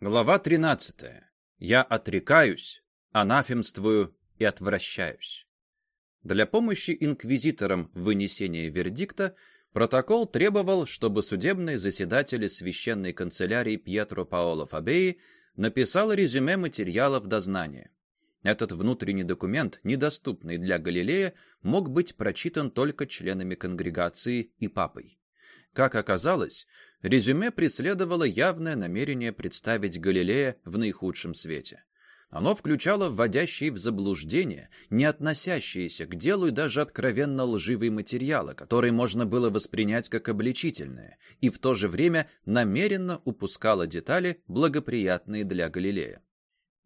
Глава 13. Я отрекаюсь, анафемствую и отвращаюсь. Для помощи инквизиторам в вынесении вердикта протокол требовал, чтобы судебные заседатели священной канцелярии Пьетро Паоло Фабеи написал резюме материалов дознания. Этот внутренний документ, недоступный для Галилея, мог быть прочитан только членами конгрегации и папой. Как оказалось, резюме преследовало явное намерение представить Галилея в наихудшем свете. Оно включало вводящие в заблуждение, не относящиеся к делу и даже откровенно лживые материалы, которые можно было воспринять как обличительные, и в то же время намеренно упускало детали, благоприятные для Галилея.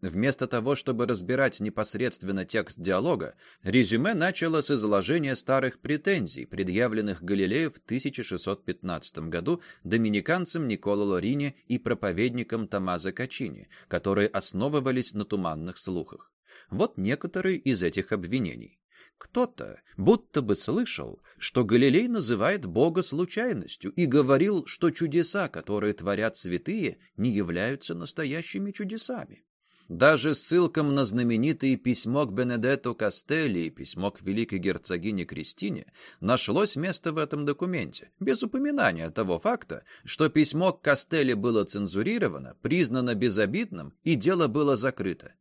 Вместо того, чтобы разбирать непосредственно текст диалога, резюме начало с изложения старых претензий, предъявленных Галилею в 1615 году доминиканцам Николо Лорини и проповедникам Томазо Качини, которые основывались на туманных слухах. Вот некоторые из этих обвинений. Кто-то будто бы слышал, что Галилей называет Бога случайностью и говорил, что чудеса, которые творят святые, не являются настоящими чудесами. Даже ссылкам на знаменитые письмо к Бенедетту Кастелли и письмо к великой герцогине Кристине нашлось место в этом документе, без упоминания того факта, что письмо к Кастелли было цензурировано, признано безобидным и дело было закрыто.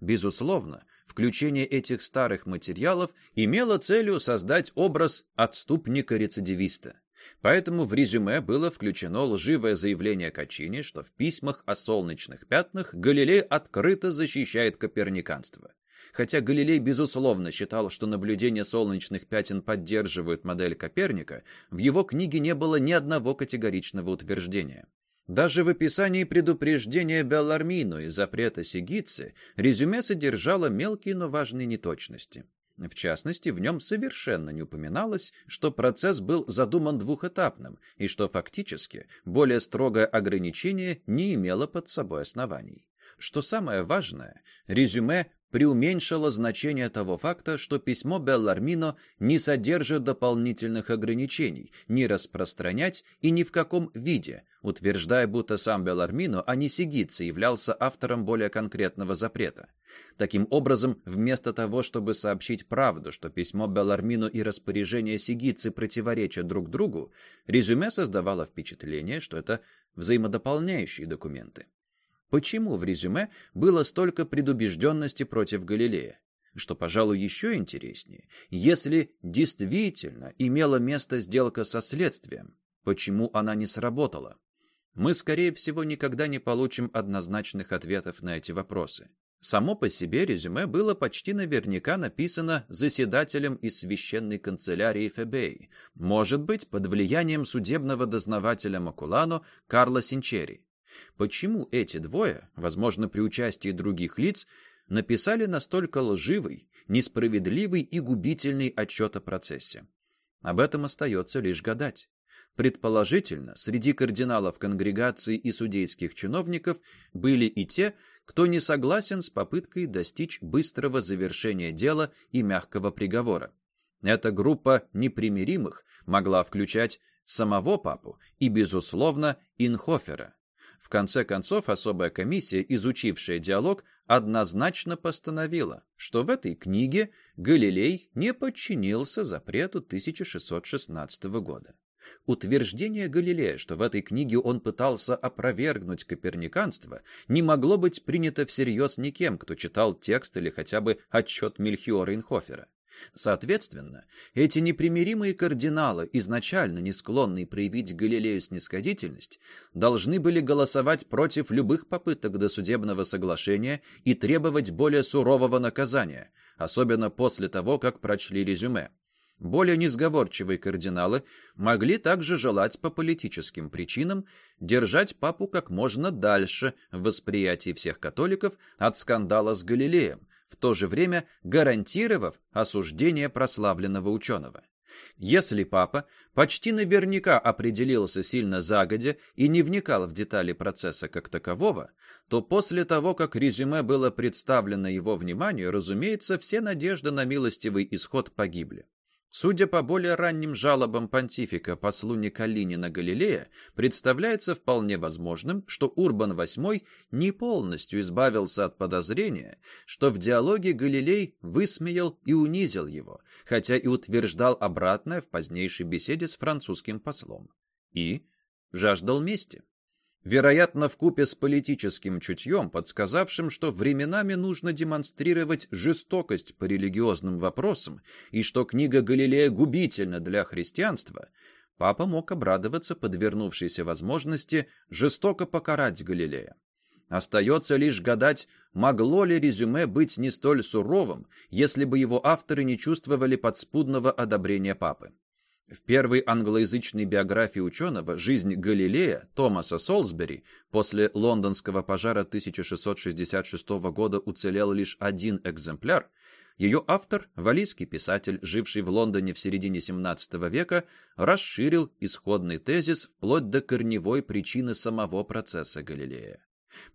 Безусловно, включение этих старых материалов имело целью создать образ отступника-рецидивиста. Поэтому в резюме было включено лживое заявление Качини, что в письмах о солнечных пятнах Галилей открыто защищает коперниканство. Хотя Галилей, безусловно, считал, что наблюдения солнечных пятен поддерживают модель Коперника, в его книге не было ни одного категоричного утверждения. Даже в описании предупреждения Беллармину и запрета Сигицы резюме содержало мелкие, но важные неточности. В частности, в нем совершенно не упоминалось, что процесс был задуман двухэтапным и что фактически более строгое ограничение не имело под собой оснований. Что самое важное, резюме преуменьшило значение того факта, что письмо Беллармино не содержит дополнительных ограничений ни распространять и ни в каком виде, утверждая, будто сам Беллармино, а не Сигитси, являлся автором более конкретного запрета. Таким образом, вместо того, чтобы сообщить правду, что письмо Беллармино и распоряжение Сигитси противоречат друг другу, резюме создавало впечатление, что это взаимодополняющие документы. Почему в резюме было столько предубежденности против Галилея? Что, пожалуй, еще интереснее, если действительно имела место сделка со следствием, почему она не сработала? Мы, скорее всего, никогда не получим однозначных ответов на эти вопросы. Само по себе резюме было почти наверняка написано заседателем из священной канцелярии Фебей, может быть, под влиянием судебного дознавателя Макулано Карла Синчери. Почему эти двое, возможно, при участии других лиц, написали настолько лживый, несправедливый и губительный отчет о процессе? Об этом остается лишь гадать. Предположительно, среди кардиналов конгрегации и судейских чиновников были и те, кто не согласен с попыткой достичь быстрого завершения дела и мягкого приговора. Эта группа непримиримых могла включать самого папу и, безусловно, Инхофера. В конце концов, особая комиссия, изучившая диалог, однозначно постановила, что в этой книге Галилей не подчинился запрету 1616 года. Утверждение Галилея, что в этой книге он пытался опровергнуть коперниканство, не могло быть принято всерьез никем, кто читал текст или хотя бы отчет Мельхиора Инхофера. Соответственно, эти непримиримые кардиналы, изначально не склонные проявить Галилею снисходительность, должны были голосовать против любых попыток досудебного соглашения и требовать более сурового наказания, особенно после того, как прочли резюме. Более несговорчивые кардиналы могли также желать по политическим причинам держать папу как можно дальше в восприятии всех католиков от скандала с Галилеем, в то же время гарантировав осуждение прославленного ученого. Если папа почти наверняка определился сильно загодя и не вникал в детали процесса как такового, то после того, как резюме было представлено его вниманию, разумеется, все надежды на милостивый исход погибли. Судя по более ранним жалобам понтифика послу Николине на Галилея, представляется вполне возможным, что Урбан VIII не полностью избавился от подозрения, что в диалоге Галилей высмеял и унизил его, хотя и утверждал обратное в позднейшей беседе с французским послом. И жаждал мести вероятно, в купе с политическим чутьем, подсказавшим, что временами нужно демонстрировать жестокость по религиозным вопросам и что книга Галилея губительна для христианства, папа мог обрадоваться подвернувшейся возможности жестоко покарать Галилея. Остается лишь гадать, могло ли резюме быть не столь суровым, если бы его авторы не чувствовали подспудного одобрения папы. В первой англоязычной биографии ученого «Жизнь Галилея» Томаса Солсбери после лондонского пожара 1666 года уцелел лишь один экземпляр, ее автор, валийский писатель, живший в Лондоне в середине XVII века, расширил исходный тезис вплоть до корневой причины самого процесса Галилея.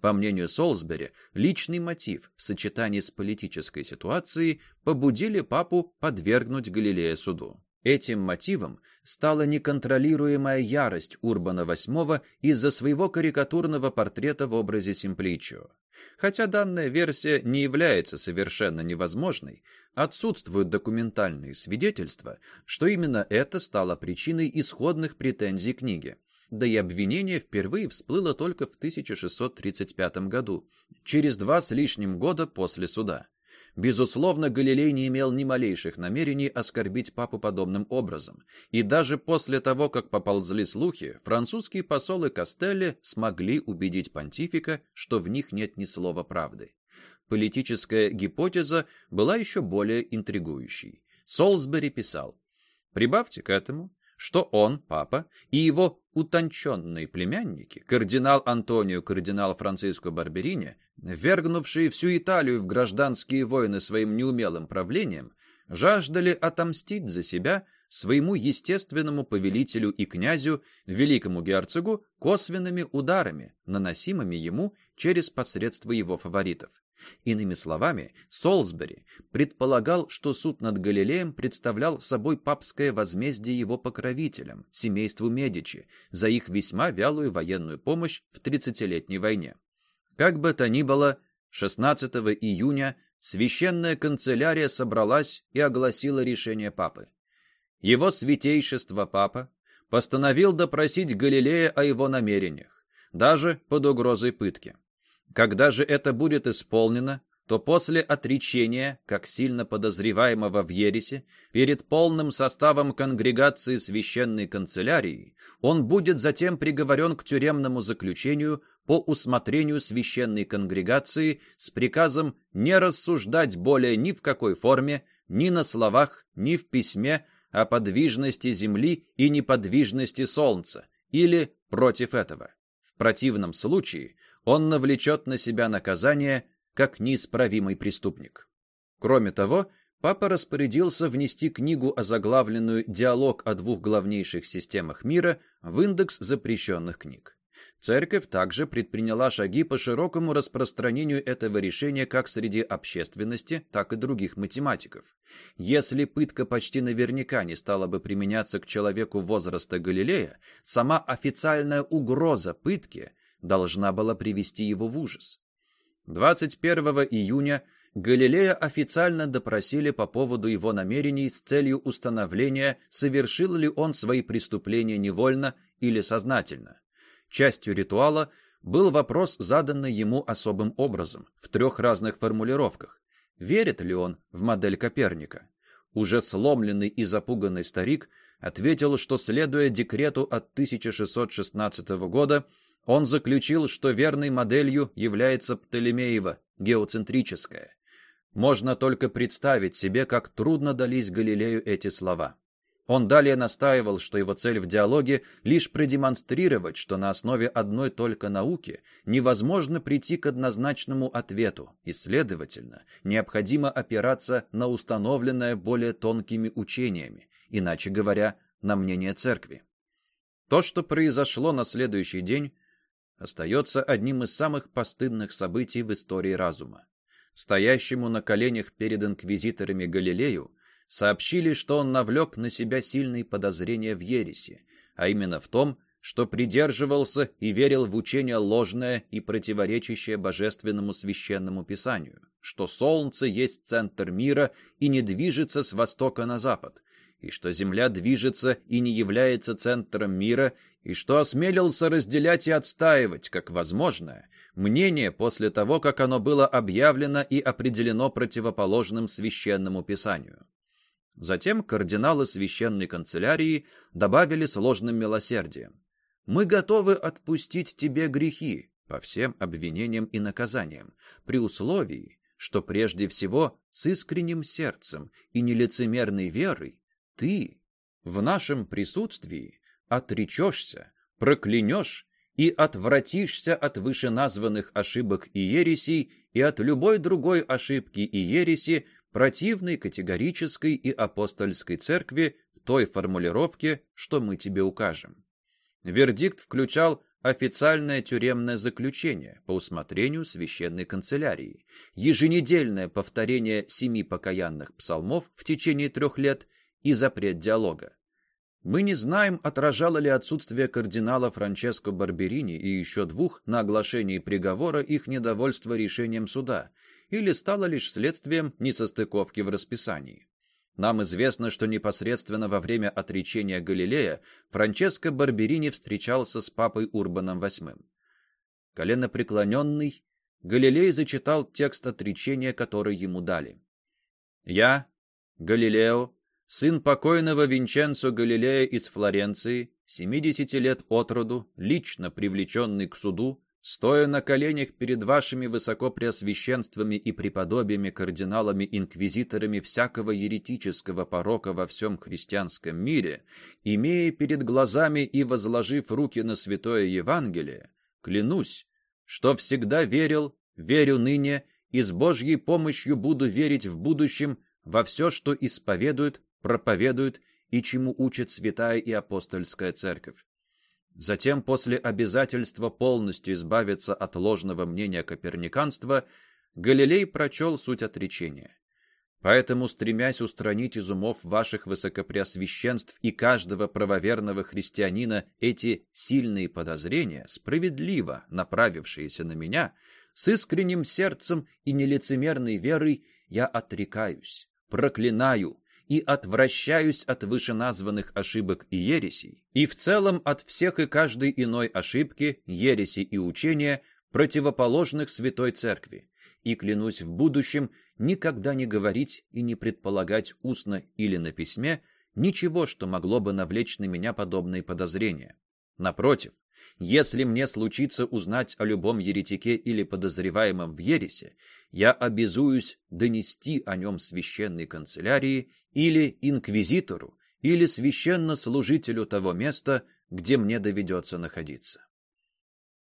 По мнению Солсбери, личный мотив в сочетании с политической ситуацией побудили папу подвергнуть Галилея суду. Этим мотивом стала неконтролируемая ярость Урбана VIII из-за своего карикатурного портрета в образе Симпличио. Хотя данная версия не является совершенно невозможной, отсутствуют документальные свидетельства, что именно это стало причиной исходных претензий книги. Да и обвинение впервые всплыло только в 1635 году, через два с лишним года после суда. Безусловно, Галилей не имел ни малейших намерений оскорбить папу подобным образом, и даже после того, как поползли слухи, французские посолы Кастелли смогли убедить понтифика, что в них нет ни слова правды. Политическая гипотеза была еще более интригующей. Солсбери писал, «Прибавьте к этому, что он, папа, и его утонченные племянники, кардинал Антонио, кардинал Франциско Барберини, вергнувшие всю Италию в гражданские войны своим неумелым правлением, жаждали отомстить за себя своему естественному повелителю и князю, великому герцогу, косвенными ударами, наносимыми ему через посредство его фаворитов. Иными словами, Солсбери предполагал, что суд над Галилеем представлял собой папское возмездие его покровителям, семейству Медичи, за их весьма вялую военную помощь в тридцатилетней войне. Как бы то ни было, 16 июня священная канцелярия собралась и огласила решение папы. Его святейшество папа постановил допросить Галилея о его намерениях, даже под угрозой пытки. Когда же это будет исполнено, то после отречения, как сильно подозреваемого в ересе, перед полным составом конгрегации священной канцелярии, он будет затем приговорен к тюремному заключению по усмотрению священной конгрегации с приказом не рассуждать более ни в какой форме, ни на словах, ни в письме о подвижности Земли и неподвижности Солнца, или против этого. В противном случае он навлечет на себя наказание как неисправимый преступник. Кроме того, папа распорядился внести книгу, озаглавленную «Диалог о двух главнейших системах мира» в индекс запрещенных книг. Церковь также предприняла шаги по широкому распространению этого решения как среди общественности, так и других математиков. Если пытка почти наверняка не стала бы применяться к человеку возраста Галилея, сама официальная угроза пытки должна была привести его в ужас. 21 июня Галилея официально допросили по поводу его намерений с целью установления, совершил ли он свои преступления невольно или сознательно. Частью ритуала был вопрос, заданный ему особым образом, в трех разных формулировках. Верит ли он в модель Коперника? Уже сломленный и запуганный старик ответил, что, следуя декрету от 1616 года, он заключил, что верной моделью является Птолемеева, геоцентрическая. Можно только представить себе, как трудно дались Галилею эти слова. Он далее настаивал, что его цель в диалоге лишь продемонстрировать, что на основе одной только науки невозможно прийти к однозначному ответу, и, следовательно, необходимо опираться на установленное более тонкими учениями, иначе говоря, на мнение церкви. То, что произошло на следующий день, остается одним из самых постыдных событий в истории разума. Стоящему на коленях перед инквизиторами Галилею сообщили, что он навлек на себя сильные подозрения в ереси, а именно в том, что придерживался и верил в учение ложное и противоречащее божественному священному писанию, что солнце есть центр мира и не движется с востока на запад, и что земля движется и не является центром мира, и что осмелился разделять и отстаивать, как возможное, мнение после того, как оно было объявлено и определено противоположным священному писанию. Затем кардиналы священной канцелярии добавили сложным милосердием. «Мы готовы отпустить тебе грехи по всем обвинениям и наказаниям, при условии, что прежде всего с искренним сердцем и нелицемерной верой ты в нашем присутствии отречешься, проклянешь и отвратишься от вышеназванных ошибок и ересей и от любой другой ошибки и ереси, противной категорической и апостольской церкви в той формулировке, что мы тебе укажем. Вердикт включал официальное тюремное заключение по усмотрению священной канцелярии, еженедельное повторение семи покаянных псалмов в течение трех лет и запрет диалога. Мы не знаем, отражало ли отсутствие кардинала Франческо Барберини и еще двух на оглашении приговора их недовольство решением суда, или стало лишь следствием несостыковки в расписании. Нам известно, что непосредственно во время отречения Галилея Франческо Барберини встречался с папой Урбаном VIII. Коленопреклоненный, Галилей зачитал текст отречения, который ему дали. «Я, Галилео, сын покойного Винченцо Галилея из Флоренции, 70 лет от роду, лично привлеченный к суду, стоя на коленях перед вашими высокопреосвященствами и преподобиями кардиналами-инквизиторами всякого еретического порока во всем христианском мире, имея перед глазами и возложив руки на святое Евангелие, клянусь, что всегда верил, верю ныне и с Божьей помощью буду верить в будущем во все, что исповедует проповедует и чему учит святая и апостольская церковь. Затем, после обязательства полностью избавиться от ложного мнения коперниканства, Галилей прочел суть отречения. Поэтому, стремясь устранить из умов ваших высокопреосвященств и каждого правоверного христианина эти сильные подозрения, справедливо направившиеся на меня, с искренним сердцем и нелицемерной верой я отрекаюсь, проклинаю, и отвращаюсь от вышеназванных ошибок и ересей, и в целом от всех и каждой иной ошибки, ереси и учения, противоположных Святой Церкви, и клянусь в будущем никогда не говорить и не предполагать устно или на письме ничего, что могло бы навлечь на меня подобные подозрения. Напротив, если мне случится узнать о любом еретике или подозреваемом в ересе, я обязуюсь донести о нем священной канцелярии или инквизитору, или священнослужителю того места, где мне доведется находиться.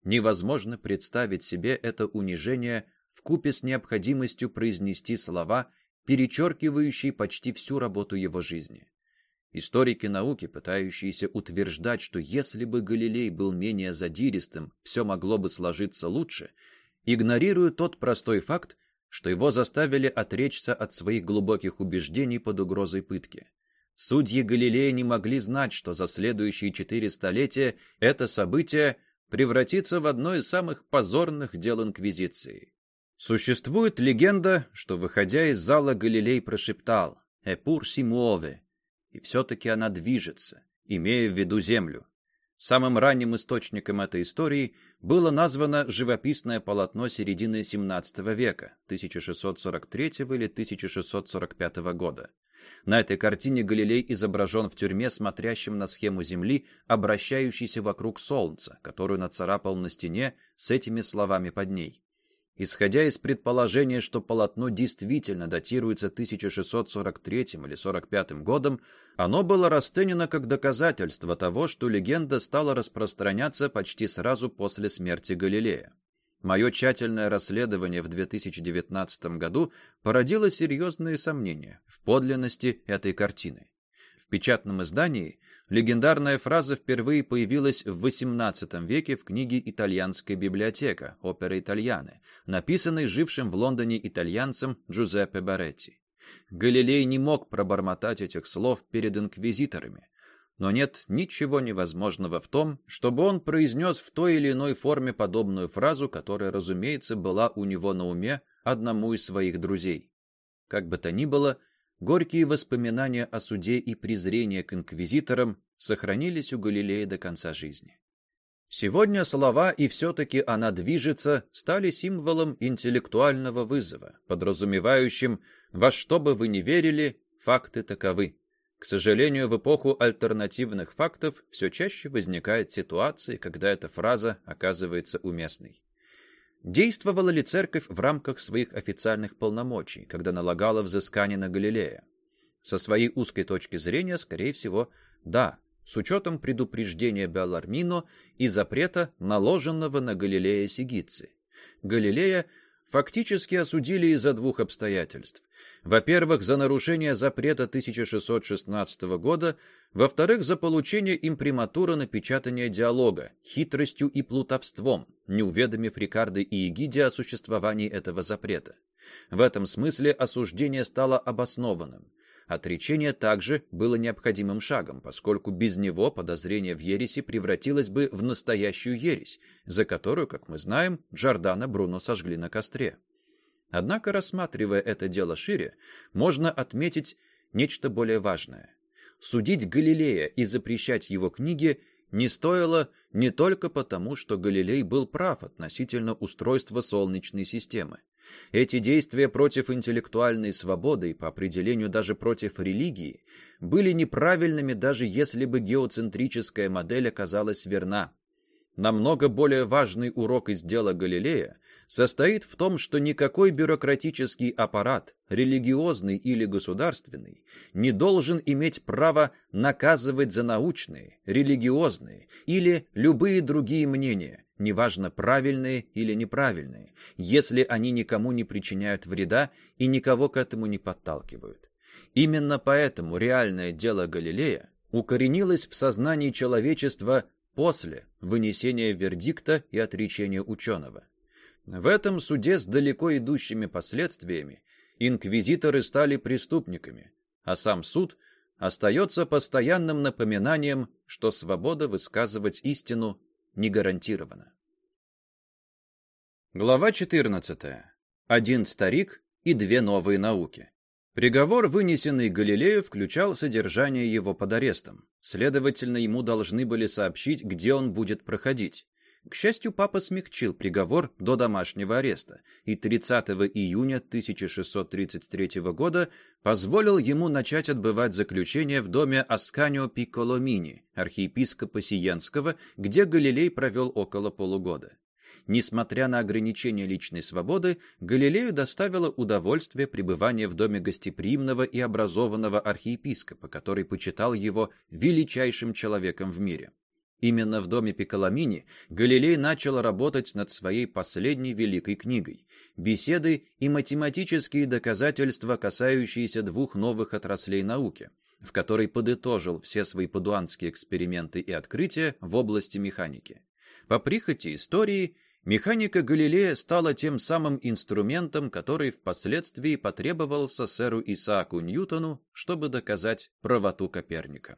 Невозможно представить себе это унижение в купе с необходимостью произнести слова, перечеркивающие почти всю работу его жизни. Историки науки, пытающиеся утверждать, что если бы Галилей был менее задиристым, все могло бы сложиться лучше, игнорируют тот простой факт, что его заставили отречься от своих глубоких убеждений под угрозой пытки. Судьи Галилея не могли знать, что за следующие четыре столетия это событие превратится в одно из самых позорных дел Инквизиции. Существует легенда, что, выходя из зала, Галилей прошептал «Эпур симуове», и все-таки она движется, имея в виду Землю. Самым ранним источником этой истории было названо живописное полотно середины XVII века, 1643 или 1645 года. На этой картине Галилей изображен в тюрьме, смотрящим на схему Земли, обращающейся вокруг Солнца, которую нацарапал на стене с этими словами под ней. Исходя из предположения, что полотно действительно датируется 1643 или 45 годом, оно было расценено как доказательство того, что легенда стала распространяться почти сразу после смерти Галилея. Мое тщательное расследование в 2019 году породило серьезные сомнения в подлинности этой картины. В печатном издании Легендарная фраза впервые появилась в XVIII веке в книге «Итальянская библиотека» опера «Итальяне», написанной жившим в Лондоне итальянцем Джузеппе Баретти. Галилей не мог пробормотать этих слов перед инквизиторами. Но нет ничего невозможного в том, чтобы он произнес в той или иной форме подобную фразу, которая, разумеется, была у него на уме одному из своих друзей. Как бы то ни было, горькие воспоминания о суде и презрение к инквизиторам сохранились у Галилея до конца жизни. Сегодня слова «и все-таки она движется» стали символом интеллектуального вызова, подразумевающим «во что бы вы ни верили, факты таковы». К сожалению, в эпоху альтернативных фактов все чаще возникают ситуации, когда эта фраза оказывается уместной. Действовала ли церковь в рамках своих официальных полномочий, когда налагала взыскание на Галилея? Со своей узкой точки зрения, скорее всего, да, с учетом предупреждения Беллармино и запрета, наложенного на Галилея Сигицы. Галилея фактически осудили из-за двух обстоятельств. Во-первых, за нарушение запрета 1616 года, во-вторых, за получение имприматуры напечатания диалога, хитростью и плутовством, не уведомив Рикардо и Егиде о существовании этого запрета. В этом смысле осуждение стало обоснованным. Отречение также было необходимым шагом, поскольку без него подозрение в ереси превратилось бы в настоящую ересь, за которую, как мы знаем, Джордана Бруно сожгли на костре. Однако, рассматривая это дело шире, можно отметить нечто более важное. Судить Галилея и запрещать его книги не стоило не только потому, что Галилей был прав относительно устройства Солнечной системы. Эти действия против интеллектуальной свободы и по определению даже против религии были неправильными, даже если бы геоцентрическая модель оказалась верна. Намного более важный урок из дела Галилея состоит в том, что никакой бюрократический аппарат, религиозный или государственный, не должен иметь права наказывать за научные, религиозные или любые другие мнения, неважно правильные или неправильные, если они никому не причиняют вреда и никого к этому не подталкивают. Именно поэтому реальное дело Галилея укоренилось в сознании человечества после вынесения вердикта и отречения ученого. В этом суде с далеко идущими последствиями инквизиторы стали преступниками, а сам суд остается постоянным напоминанием, что свобода высказывать истину не гарантировано. Глава 14. Один старик и две новые науки. Приговор, вынесенный Галилею, включал содержание его под арестом. Следовательно, ему должны были сообщить, где он будет проходить. К счастью, папа смягчил приговор до домашнего ареста и 30 июня 1633 года позволил ему начать отбывать заключение в доме Асканио Пикколомини, архиепископа Сиенского, где Галилей провел около полугода. Несмотря на ограничение личной свободы, Галилею доставило удовольствие пребывание в доме гостеприимного и образованного архиепископа, который почитал его величайшим человеком в мире. Именно в доме Пиколамини Галилей начал работать над своей последней великой книгой «Беседы и математические доказательства, касающиеся двух новых отраслей науки», в которой подытожил все свои падуанские эксперименты и открытия в области механики. По прихоти истории, механика Галилея стала тем самым инструментом, который впоследствии потребовался сэру Исааку Ньютону, чтобы доказать правоту Коперника.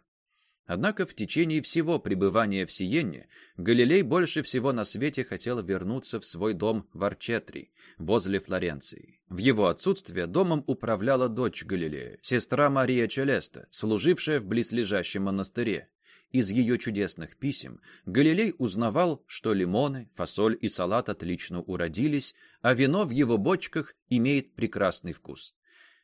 Однако в течение всего пребывания в Сиенне Галилей больше всего на свете хотел вернуться в свой дом в Арчетри, возле Флоренции. В его отсутствие домом управляла дочь Галилея, сестра Мария Челеста, служившая в близлежащем монастыре. Из ее чудесных писем Галилей узнавал, что лимоны, фасоль и салат отлично уродились, а вино в его бочках имеет прекрасный вкус.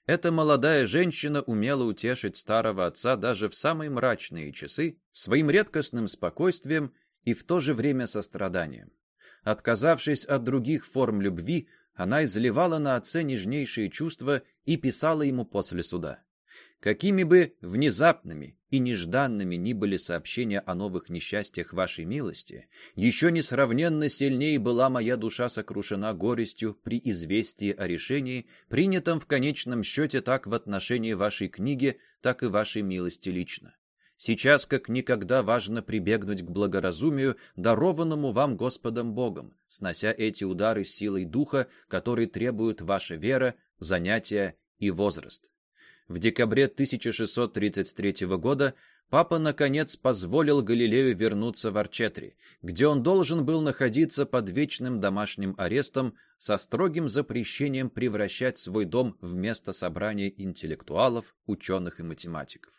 Эта молодая женщина умела утешить старого отца даже в самые мрачные часы своим редкостным спокойствием и в то же время состраданием. Отказавшись от других форм любви, она изливала на отце нежнейшие чувства и писала ему после суда. Какими бы внезапными и нежданными ни были сообщения о новых несчастьях вашей милости, еще несравненно сильнее была моя душа сокрушена горестью при известии о решении, принятом в конечном счете так в отношении вашей книги, так и вашей милости лично. Сейчас как никогда важно прибегнуть к благоразумию, дарованному вам Господом Богом, снося эти удары силой духа, которые требуют ваша вера, занятия и возраст. В декабре 1633 года папа, наконец, позволил Галилею вернуться в Арчетри, где он должен был находиться под вечным домашним арестом со строгим запрещением превращать свой дом в место собрания интеллектуалов, ученых и математиков.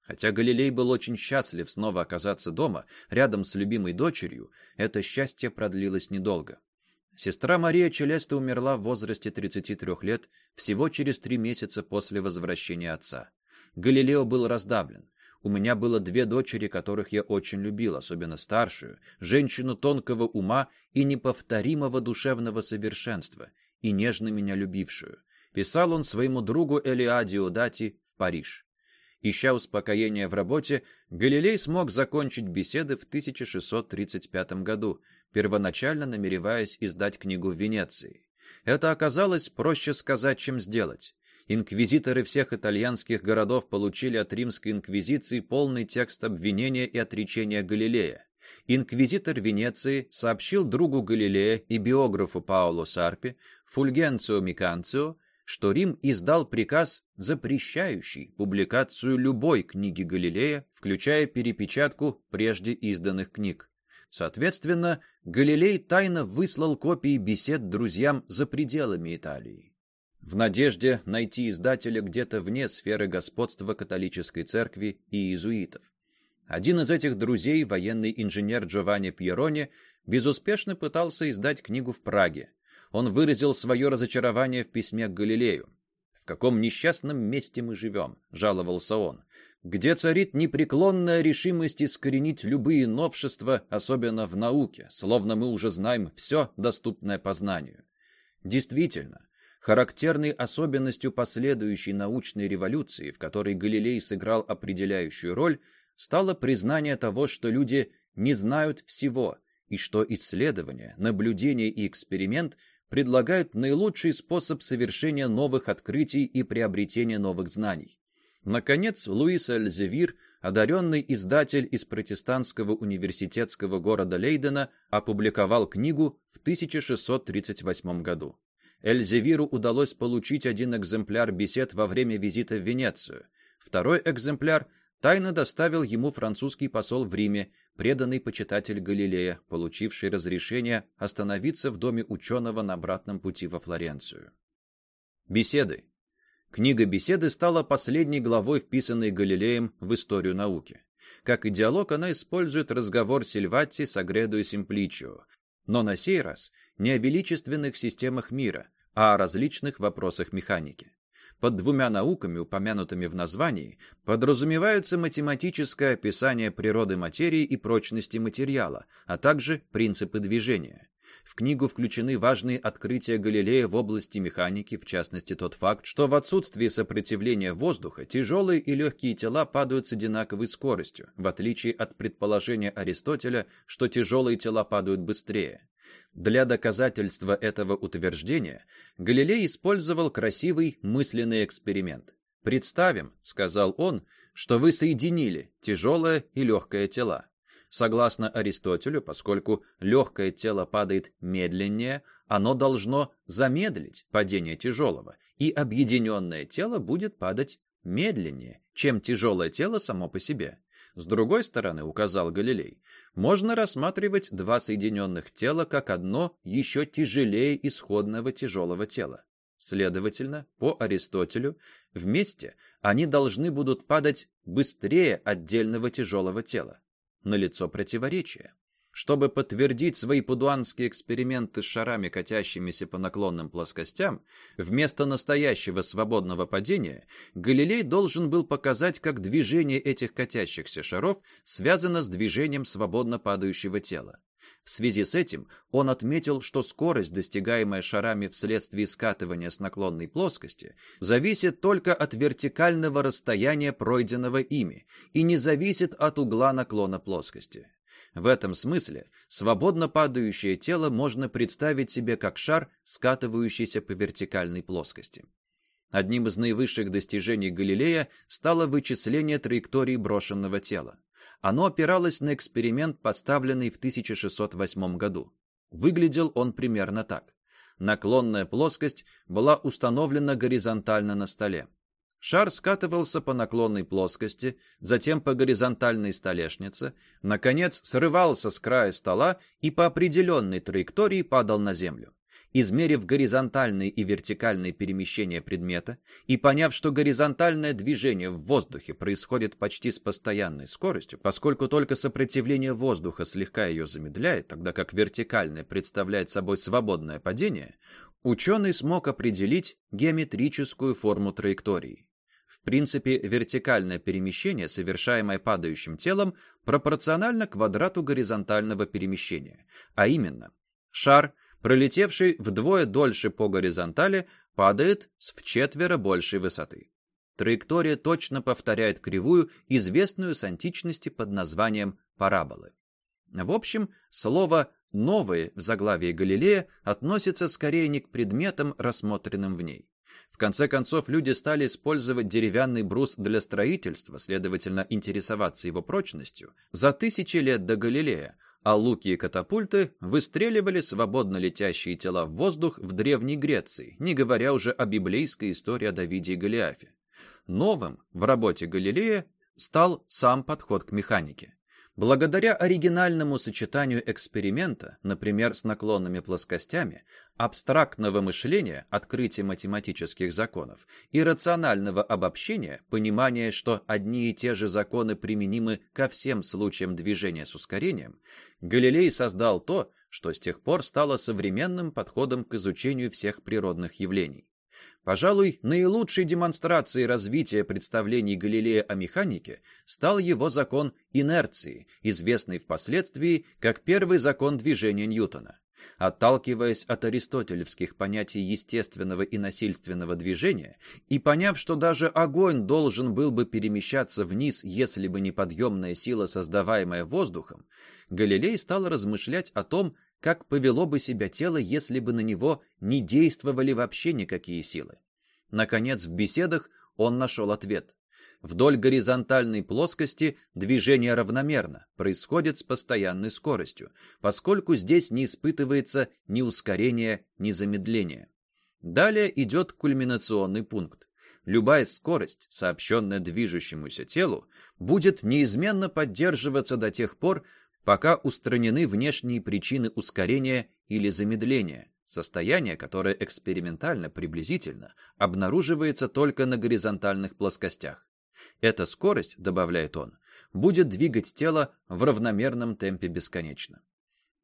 Хотя Галилей был очень счастлив снова оказаться дома, рядом с любимой дочерью, это счастье продлилось недолго. Сестра Мария Челеста умерла в возрасте 33 лет, всего через три месяца после возвращения отца. Галилео был раздавлен. У меня было две дочери, которых я очень любил, особенно старшую, женщину тонкого ума и неповторимого душевного совершенства, и нежно меня любившую. Писал он своему другу Элиадио Дати в Париж. Ища успокоения в работе, Галилей смог закончить беседы в 1635 году, первоначально намереваясь издать книгу в Венеции. Это оказалось проще сказать, чем сделать инквизиторы всех итальянских городов получили от римской инквизиции полный текст обвинения и отречения Галилея. Инквизитор Венеции сообщил другу Галилея и биографу Паоло Сарпи, Фульгенцио Миканцио, что Рим издал приказ, запрещающий публикацию любой книги Галилея, включая перепечатку прежде изданных книг. Соответственно, Галилей тайно выслал копии бесед друзьям за пределами Италии в надежде найти издателя где-то вне сферы господства католической церкви и иезуитов. Один из этих друзей, военный инженер Джованни Пьерони, безуспешно пытался издать книгу в Праге. Он выразил свое разочарование в письме к Галилею. «В каком несчастном месте мы живем?» – жаловался он. «Где царит непреклонная решимость искоренить любые новшества, особенно в науке, словно мы уже знаем все, доступное познанию». Действительно, Характерной особенностью последующей научной революции, в которой Галилей сыграл определяющую роль, стало признание того, что люди не знают всего, и что исследование, наблюдение и эксперимент предлагают наилучший способ совершения новых открытий и приобретения новых знаний. Наконец, Луис Эльзевир, одаренный издатель из протестантского университетского города Лейдена, опубликовал книгу в 1638 году. Эльзевиру удалось получить один экземпляр бесед во время визита в Венецию. Второй экземпляр тайно доставил ему французский посол в Риме, преданный почитатель Галилея, получивший разрешение остановиться в доме ученого на обратном пути во Флоренцию. Беседы. Книга «Беседы» стала последней главой, вписанной Галилеем в историю науки. Как идеолог она использует разговор Сильватти с Агредо и Симпличио, но на сей раз не о величественных системах мира, а о различных вопросах механики. Под двумя науками, упомянутыми в названии, подразумеваются математическое описание природы материи и прочности материала, а также принципы движения. В книгу включены важные открытия Галилея в области механики, в частности тот факт, что в отсутствии сопротивления воздуха тяжелые и легкие тела падают с одинаковой скоростью, в отличие от предположения Аристотеля, что тяжелые тела падают быстрее. Для доказательства этого утверждения Галилей использовал красивый мысленный эксперимент. «Представим», — сказал он, — «что вы соединили тяжелое и легкое тела. Согласно Аристотелю, поскольку легкое тело падает медленнее, оно должно замедлить падение тяжелого, и объединенное тело будет падать медленнее, чем тяжелое тело само по себе. С другой стороны, указал Галилей, можно рассматривать два соединенных тела как одно еще тяжелее исходного тяжелого тела. Следовательно, по Аристотелю, вместе они должны будут падать быстрее отдельного тяжелого тела. Налицо противоречие. Чтобы подтвердить свои пудуанские эксперименты с шарами, катящимися по наклонным плоскостям, вместо настоящего свободного падения, Галилей должен был показать, как движение этих катящихся шаров связано с движением свободно падающего тела. В связи с этим он отметил, что скорость, достигаемая шарами вследствие скатывания с наклонной плоскости, зависит только от вертикального расстояния, пройденного ими, и не зависит от угла наклона плоскости. В этом смысле свободно падающее тело можно представить себе как шар, скатывающийся по вертикальной плоскости. Одним из наивысших достижений Галилея стало вычисление траектории брошенного тела. Оно опиралось на эксперимент, поставленный в 1608 году. Выглядел он примерно так. Наклонная плоскость была установлена горизонтально на столе. Шар скатывался по наклонной плоскости, затем по горизонтальной столешнице, наконец срывался с края стола и по определенной траектории падал на землю. Измерив горизонтальные и вертикальные перемещения предмета и поняв, что горизонтальное движение в воздухе происходит почти с постоянной скоростью, поскольку только сопротивление воздуха слегка ее замедляет, тогда как вертикальное представляет собой свободное падение, ученый смог определить геометрическую форму траектории. В принципе, вертикальное перемещение, совершаемое падающим телом, пропорционально квадрату горизонтального перемещения, а именно, шар, пролетевший вдвое дольше по горизонтали, падает с вчетверо большей высоты. Траектория точно повторяет кривую, известную с античности под названием параболы. В общем, слово «новые» в заглавии Галилея относится скорее не к предметам, рассмотренным в ней. В конце концов, люди стали использовать деревянный брус для строительства, следовательно, интересоваться его прочностью, за тысячи лет до Галилея, а луки и катапульты выстреливали свободно летящие тела в воздух в Древней Греции, не говоря уже о библейской истории о Давиде и Голиафе. Новым в работе Галилея стал сам подход к механике. Благодаря оригинальному сочетанию эксперимента, например, с наклонными плоскостями, абстрактного мышления, открытия математических законов, и рационального обобщения, понимания, что одни и те же законы применимы ко всем случаям движения с ускорением, Галилей создал то, что с тех пор стало современным подходом к изучению всех природных явлений. Пожалуй, наилучшей демонстрацией развития представлений Галилея о механике стал его закон инерции, известный впоследствии как первый закон движения Ньютона. Отталкиваясь от аристотелевских понятий естественного и насильственного движения и поняв, что даже огонь должен был бы перемещаться вниз, если бы не подъемная сила, создаваемая воздухом, Галилей стал размышлять о том, как повело бы себя тело, если бы на него не действовали вообще никакие силы. Наконец, в беседах он нашел ответ. Вдоль горизонтальной плоскости движение равномерно, происходит с постоянной скоростью, поскольку здесь не испытывается ни ускорения, ни замедления. Далее идет кульминационный пункт. Любая скорость, сообщенная движущемуся телу, будет неизменно поддерживаться до тех пор, пока устранены внешние причины ускорения или замедления, состояние, которое экспериментально приблизительно обнаруживается только на горизонтальных плоскостях. Эта скорость, добавляет он, будет двигать тело в равномерном темпе бесконечно.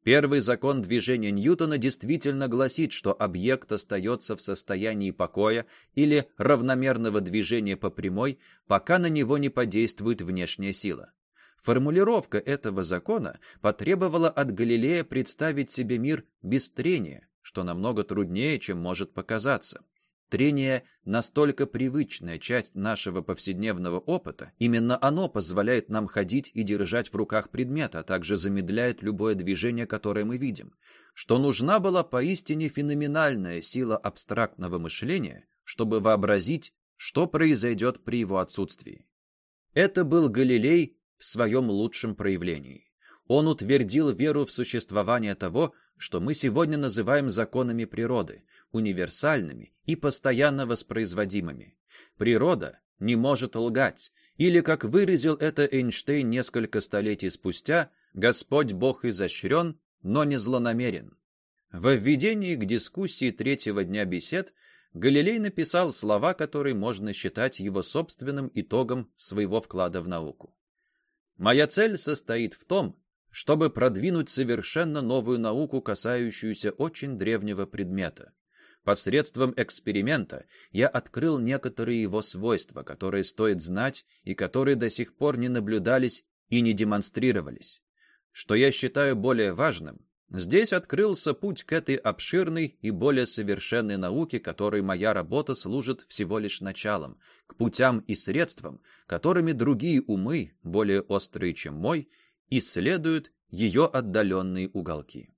Первый закон движения Ньютона действительно гласит, что объект остается в состоянии покоя или равномерного движения по прямой, пока на него не подействует внешняя сила. Формулировка этого закона потребовала от Галилея представить себе мир без трения, что намного труднее, чем может показаться. Трение – настолько привычная часть нашего повседневного опыта, именно оно позволяет нам ходить и держать в руках предмет, а также замедляет любое движение, которое мы видим, что нужна была поистине феноменальная сила абстрактного мышления, чтобы вообразить, что произойдет при его отсутствии. Это был Галилей в своем лучшем проявлении. Он утвердил веру в существование того, что мы сегодня называем законами природы, универсальными и постоянно воспроизводимыми. Природа не может лгать, или, как выразил это Эйнштейн несколько столетий спустя, Господь Бог изощрен, но не злонамерен. В введении к дискуссии третьего дня бесед Галилей написал слова, которые можно считать его собственным итогом своего вклада в науку. Моя цель состоит в том, чтобы продвинуть совершенно новую науку, касающуюся очень древнего предмета. Посредством эксперимента я открыл некоторые его свойства, которые стоит знать и которые до сих пор не наблюдались и не демонстрировались. Что я считаю более важным, Здесь открылся путь к этой обширной и более совершенной науке, которой моя работа служит всего лишь началом, к путям и средствам, которыми другие умы, более острые, чем мой, исследуют ее отдаленные уголки.